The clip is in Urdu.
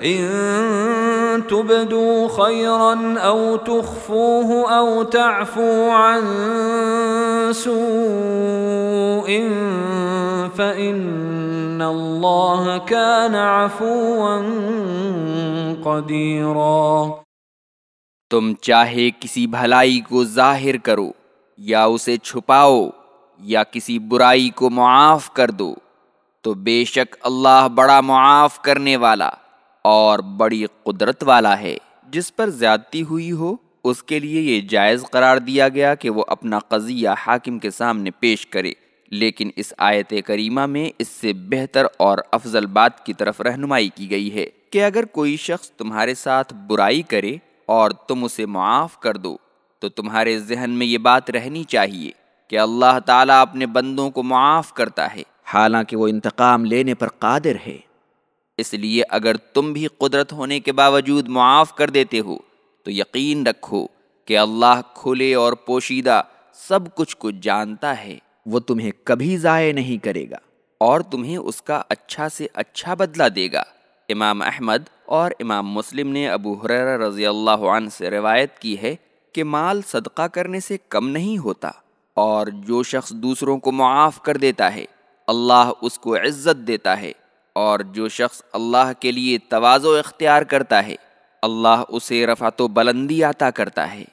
ان تبدوا خيرا او تخفوه او تعفو عن سوء فان الله كان عفوا قديرا۔ تم چاہے کسی بھلائی کو ظاہر کرو یا اسے چھپاؤ یا کسی برائی کو معاف کر دو، تو بے شک اللہ بڑا معاف کرنے والا اور بڑی قدرت والا ہے۔ جس پر زیادتی ہوئی ہو، اس کے لیے یہ جائز قرار دیا گیا کہ وہ اپنا قضیہ حاکم کے سامنے پیش کرے۔ لیکن اس آیت کریمہ میں اس سے بہتر اور افضل بات کی طرف رہنمائی کی گئی ہے کہ اگر کوئی شخص تمہارے ساتھ برائی کرے اور تم اسے معاف کر دو، تو تمہارے ذہن میں یہ بات رہنی چاہیے کہ اللہ تعالیٰ اپنے بندوں کو معاف کرتا ہے۔ حالانکہ وہ انتقام لینے پر قادر ہے۔ اس لیے اگر تم بھی قدرت ہونے کے باوجود معاف کر دیتے ہو، تو یقین رکھو کہ اللہ کھلے اور پوشیدہ سب کچھ کو جانتا ہے۔ وہ تمہیں کبھی ضائع نہیں کرے گا اور تمہیں اس کا اچھا سے اچھا بدلہ دے گا۔ امام احمد اور امام مسلم نے ابو حریر رضی اللہ عنہ سے روایت کی ہے کہ مال صدقہ کرنے سے کم نہیں ہوتا اور جو شخص دوسروں کو معاف کر دیتا ہے، اللہ اس کو عزت دیتا ہے۔ اور جو شخص اللہ کے لیے توازو اختیار کرتا ہے، اللہ اسے رفعت و بلندی عطا کرتا ہے۔